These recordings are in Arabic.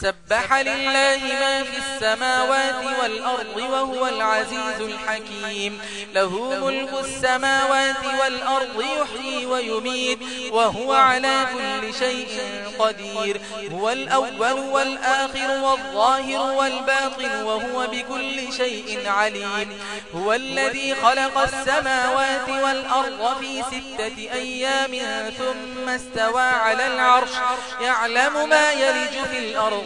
سبح لله ما في السماوات والأرض وهو العزيز الحكيم. له ملك السماوات والأرض يحيي ويميت وهو على كل شيء قدير. هو الأول والآخر والظاهر والباطن وهو بكل شيء عليم. هو الذي خلق السماوات والأرض في ستة أيام ثم استوى على العرش. يعلم ما يلج في الأرض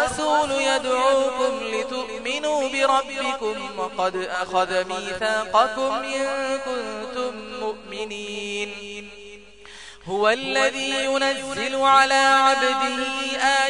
الرسول يدعوكم لتؤمنوا بربكم وقد أخذ ميثاقكم إن كنتم مؤمنين. هو الذي ينزل على عبده آيات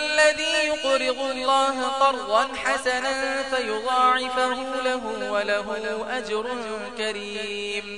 الذي يقرض الله قرضا حسنا فيضاعفه له وله أجر كريم.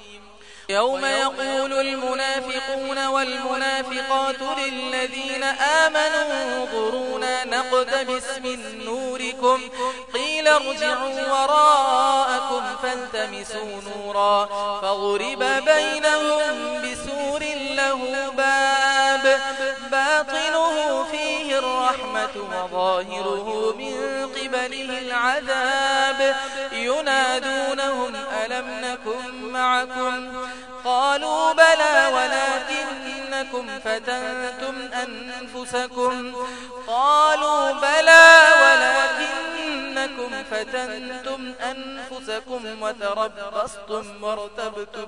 يوم يقول المنافقون والمنافقات للذين آمنوا انظرونا نقتبس من نوركم قيل ارجعوا وراءكم فالتمسوا نورا فاغرب بينهم بسور له باب باطنه فيه الرحمة وظاهره من قبله العذاب ينادونهم ألم نكن معكم قالوا بلى ولكنكم فتنتم أنفسكم. قالوا بلى ولكنكم فتنتم أنفسكم وتربصتم وارتبتم.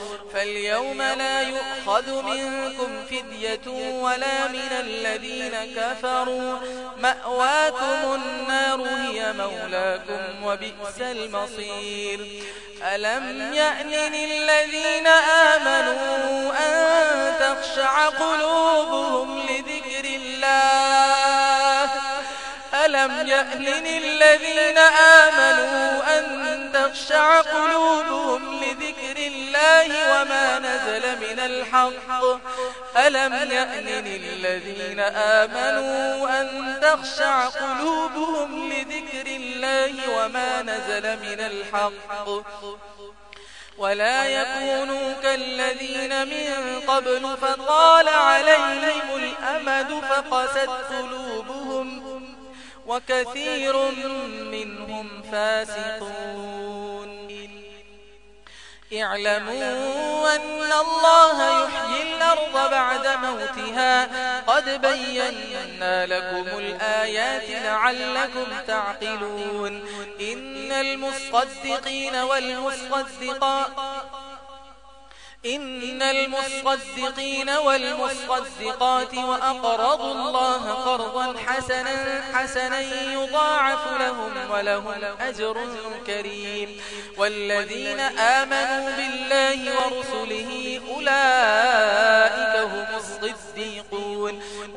فاليوم لا يؤخذ منكم فدية ولا من الذين كفروا. مأواكم النار هي مولاكم وبئس المصير. ألم يأمن الذين آمنوا أن تخشع قلوبهم لذكر الله؟ ألم يأمن الذين آمنوا أن تخشع قلوبهم لذكر الله وما نزل من الحق. ألم يأمن الذين آمنوا أن تخشع قلوبهم لذكر الله وما نزل من الحق؟ ولا يكونوا كالذين من قبل فطال عليهم الأمد فقست قلوبهم وكثير منهم فاسقون. اعلموا أن الله يحيي الأرض بعد موتها. قد بينا لكم الآيات لعلكم تعقلون. إن المصدقين والمصدقات إن المصدقين والمصدقات وأقرضوا الله قرضا حسنا حسنا يضاعف لهم ولهم أجر كريم. والذين آمنوا بالله ورسله أولئك